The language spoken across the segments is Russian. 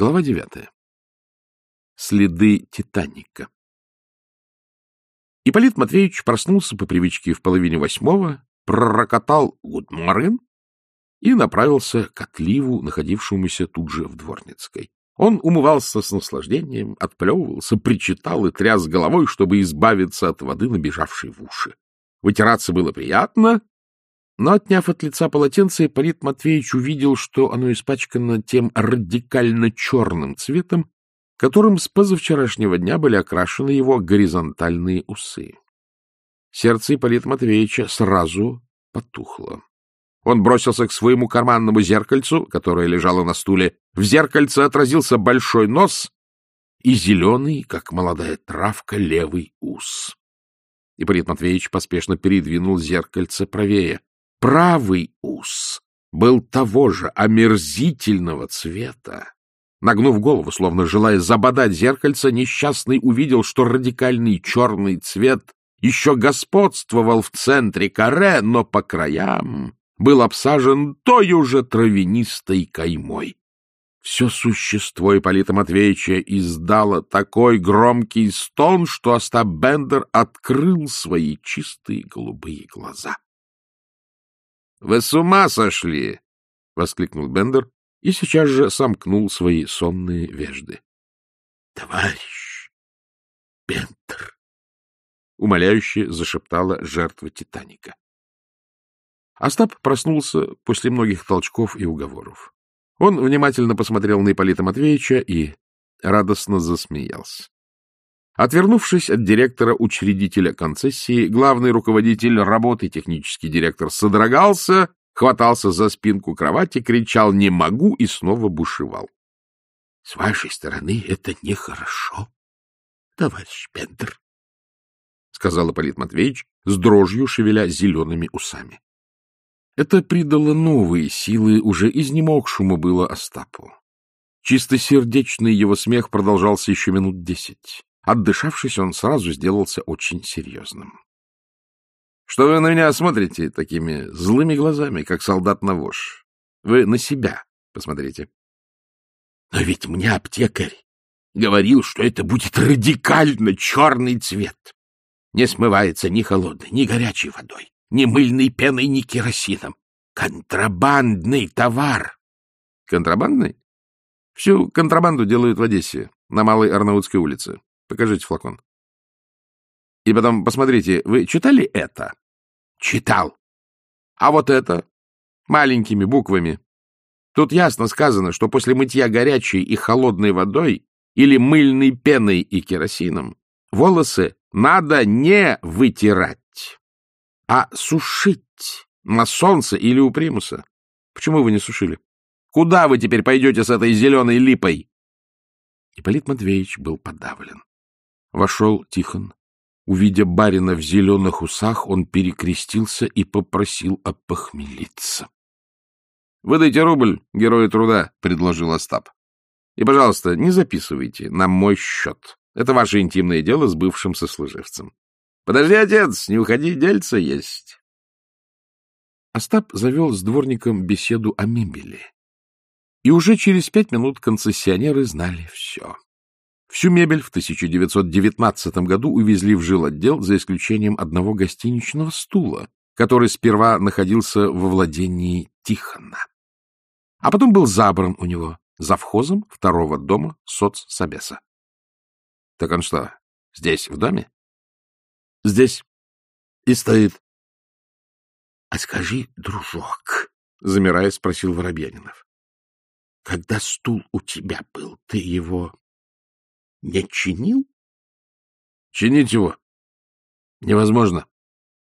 Глава девятая. Следы Титаника. Ипполит Матвеевич проснулся по привычке в половине восьмого, пророкотал «Гуд морген» и направился к отливу, находившемуся тут же в Дворницкой. Он умывался с наслаждением, отплевывался, причитал и тряс головой, чтобы избавиться от воды, набежавшей в уши. Вытираться было приятно, но, отняв от лица полотенце, Ипполит Матвеевич увидел, что оно испачкано тем радикально черным цветом, которым с позавчерашнего дня были окрашены его горизонтальные усы. Сердце Ипполита Матвеевича сразу потухло. Он бросился к своему карманному зеркальцу, которое лежало на стуле. В зеркальце отразился большой нос и зеленый, как молодая травка, левый ус. Ипполит Матвеевич поспешно передвинул зеркальце правее. Правый ус был того же омерзительного цвета. Нагнув голову, словно желая забодать зеркальце, несчастный увидел, что радикальный черный цвет еще господствовал в центре каре, но по краям был обсажен той уже травянистой каймой. Все существо Ипполита Матвеевича издало такой громкий стон, что Остап Бендер открыл свои чистые голубые глаза. — Вы с ума сошли! — воскликнул Бендер и сейчас же сомкнул свои сонные вежды. — Товарищ Бендер! — умоляюще зашептала жертва Титаника. Остап проснулся после многих толчков и уговоров. Он внимательно посмотрел на Ипполита Матвеевича и радостно засмеялся. Отвернувшись от директора-учредителя концессии, главный руководитель работы, технический директор, содрогался, хватался за спинку кровати, кричал «не могу» и снова бушевал. — С вашей стороны это нехорошо, товарищ Пендер, — сказал Ипполит Матвеевич с дрожью, шевеля зелеными усами. Это придало новые силы уже изнемогшему было Остапу. Чистосердечный его смех продолжался еще минут десять. Отдышавшись, он сразу сделался очень серьезным. — Что вы на меня смотрите такими злыми глазами, как солдат на вож? Вы на себя посмотрите. — Но ведь мне аптекарь говорил, что это будет радикально черный цвет. Не смывается ни холодной, ни горячей водой, ни мыльной пеной, ни керосином. Контрабандный товар. Контрабандный? Всю контрабанду делают в Одессе, на Малой Арнаутской улице. Покажите флакон. И потом, посмотрите, вы читали это? Читал. А вот это? Маленькими буквами. Тут ясно сказано, что после мытья горячей и холодной водой или мыльной пеной и керосином волосы надо не вытирать, а сушить на солнце или у примуса. Почему вы не сушили? Куда вы теперь пойдете с этой зеленой липой? Ипполит Матвеевич был подавлен. Вошел Тихон. Увидя барина в зеленых усах, он перекрестился и попросил опохмелиться. — Выдайте рубль, герою труда, — предложил Остап. — И, пожалуйста, не записывайте на мой счет. Это ваше интимное дело с бывшим сослуживцем. — Подожди, отец, не уходи, дельца есть. Остап завел с дворником беседу о мебели. И уже через пять минут концессионеры знали все. Всю мебель в 1919 году увезли в жилотдел, за исключением одного гостиничного стула, который сперва находился во владении Тихона. А потом был забран у него завхозом второго дома соцсобеса. — Так он что, здесь, в доме? — Здесь. И стоит. — А скажи, дружок, — замирая, спросил Воробьянинов, — когда стул у тебя был, ты его не чинил? Чинить его невозможно.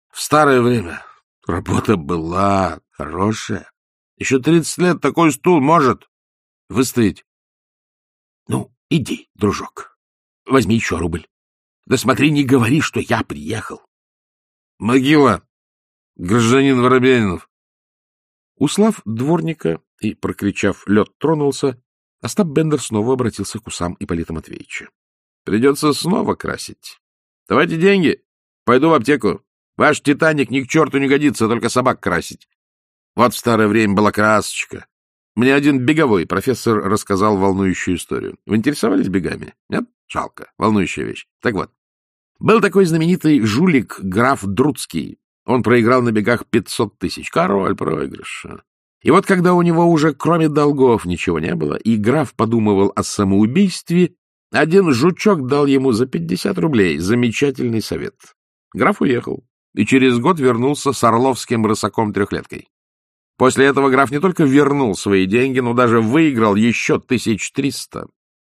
В старое время работа была хорошая. Еще тридцать лет такой стул может выстоять. Ну, иди, дружок, возьми еще рубль. Да смотри, не говори, что я приехал. Могила, гражданин Воробьянинов. Услав дворника и, прокричав «лед тронулся», Остап Бендер снова обратился к усам Ипполита Матвеевича. — Придется снова красить. Давайте деньги. Пойду в аптеку. Ваш «Титаник» ни к черту не годится, только собак красить. Вот в старое время была красочка. Мне один беговой профессор рассказал волнующую историю. Вы интересовались бегами? Нет? Жалко. Волнующая вещь. Так вот. Был такой знаменитый жулик граф Друцкий. Он проиграл на бегах 500 тысяч. Король проигрыша. И вот когда у него уже кроме долгов ничего не было, и граф подумывал о самоубийстве, один жучок дал ему за 50 рублей замечательный совет. Граф уехал и через год вернулся с орловским рысаком-трехлеткой. После этого граф не только вернул свои деньги, но даже выиграл еще тысяч триста.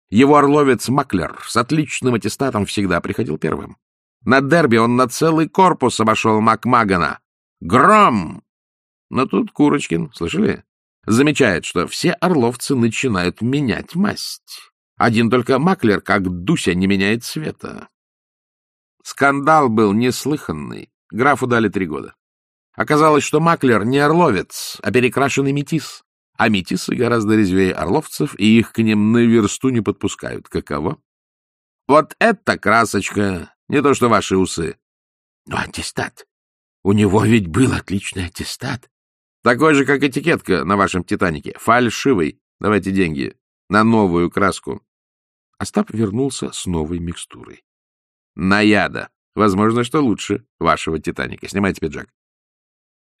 Его орловец Маклер с отличным аттестатом всегда приходил первым. На дерби он на целый корпус обошел Макмагана. Гром! Но тут Курочкин, слышали, замечает, что все орловцы начинают менять масть. Один только Маклер, как Дуся, не меняет цвета. Скандал был неслыханный. Графу дали три года. Оказалось, что Маклер не орловец, а перекрашенный метис. А метисы гораздо резвее орловцев, и их к ним на версту не подпускают. Каково? Вот это красочка, не то что ваши усы. Но аттестат. У него ведь был отличный аттестат. Такой же, как этикетка на вашем «Титанике». Фальшивый. Давайте деньги. На новую краску. Остап вернулся с новой микстурой. Наяда. Возможно, что лучше вашего «Титаника». Снимайте пиджак.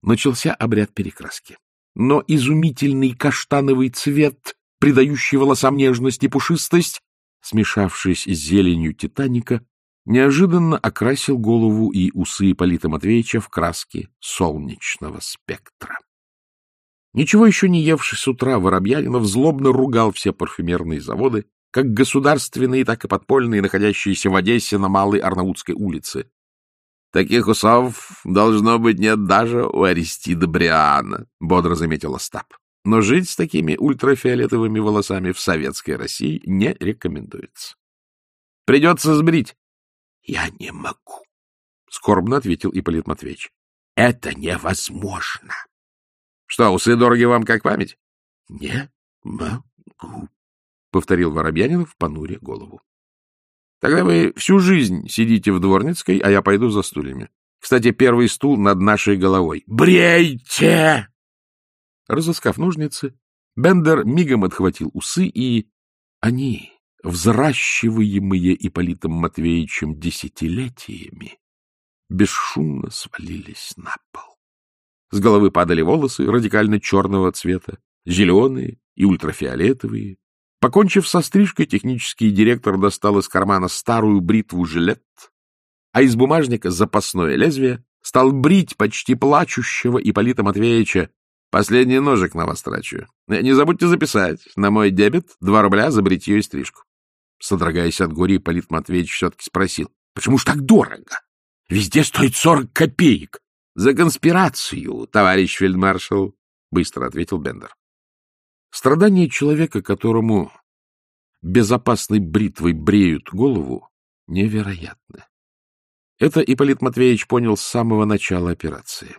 Начался обряд перекраски. Но изумительный каштановый цвет, придающий волосам нежность и пушистость, смешавшись с зеленью «Титаника», неожиданно окрасил голову и усы Ипполита Матвеевича в краски солнечного спектра. Ничего еще не евший с утра Воробьянинов злобно ругал все парфюмерные заводы, как государственные, так и подпольные, находящиеся в Одессе на Малой Арнаутской улице. Таких усов должно быть нет даже у Аристида Бриана, — бодро заметил Остап. Но жить с такими ультрафиолетовыми волосами в советской России не рекомендуется. Придется сбрить. — Я не могу, — скорбно ответил Ипполит Матвеевич. — Это невозможно. — Что, усы дороги вам как память? — Не могу. — повторил Воробьянинов, понуря голову. — Тогда вы всю жизнь сидите в Дворницкой, а я пойду за стульями. Кстати, первый стул над нашей головой. «Брейте!» Разыскав ножницы, Бендер мигом отхватил усы, и они, взращиваемые Ипполитом Матвеевичем десятилетиями, бесшумно свалились на пол. С головы падали волосы радикально черного цвета, зеленые и ультрафиолетовые, Покончив со стрижкой, технический директор достал из кармана старую бритву-жилет, а из бумажника запасное лезвие стал брить почти плачущего Ипполита Матвеевича. Последний ножик на вас трачу. Не забудьте записать. На мой дебет два рубля за бритье и стрижку. Содрогаясь от горя, Ипполит Матвеевич все-таки спросил. — Почему ж так дорого? Везде стоит сорок копеек. — За конспирацию, товарищ фельдмаршал, — быстро ответил Бендер. Страдания человека, которому безопасной бритвой бреют голову, невероятны. Это Ипполит Матвеевич понял с самого начала операции.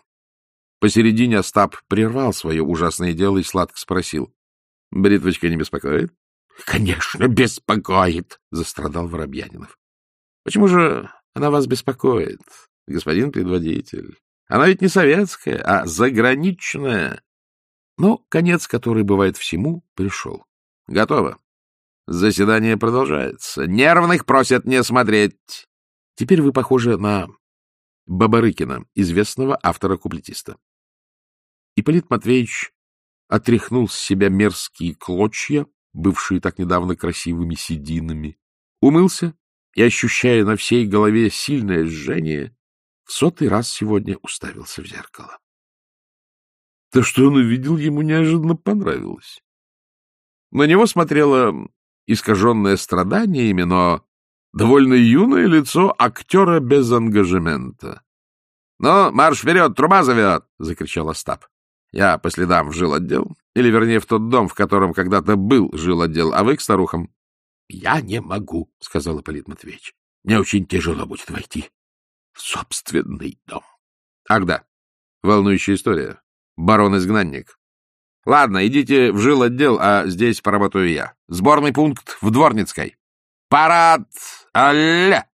Посередине Остап прервал свое ужасное дело и сладко спросил. — Бритвочка не беспокоит? — Конечно, беспокоит, — застрадал Воробьянинов. — Почему же она вас беспокоит, господин предводитель? Она ведь не советская, а заграничная. Но конец, который бывает всему, пришел. Готово. Заседание продолжается. Нервных просят не смотреть. Теперь вы похожи на Бабарыкина, известного автора-куплетиста. Ипполит Матвеевич отряхнул с себя мерзкие клочья, бывшие так недавно красивыми сединами, умылся и, ощущая на всей голове сильное жжение, в сотый раз сегодня уставился в зеркало. То, что он увидел, ему неожиданно понравилось. На него смотрело искаженное страданиями, но довольно юное лицо актера без ангажемента. — Ну, марш вперед, труба зовет! — закричал Остап. Я по следам в жилотдел, или, вернее, в тот дом, в котором когда-то был жилотдел, а вы к старухам. — Я не могу, — сказал Ипполит Матвеевич. — Мне очень тяжело будет войти собственный дом. — Ах да, волнующая история барон-изгнанник. Ладно, идите в жил отдел, а здесь поработаю я. Сборный пункт в Дворницкой. Парад! Алле!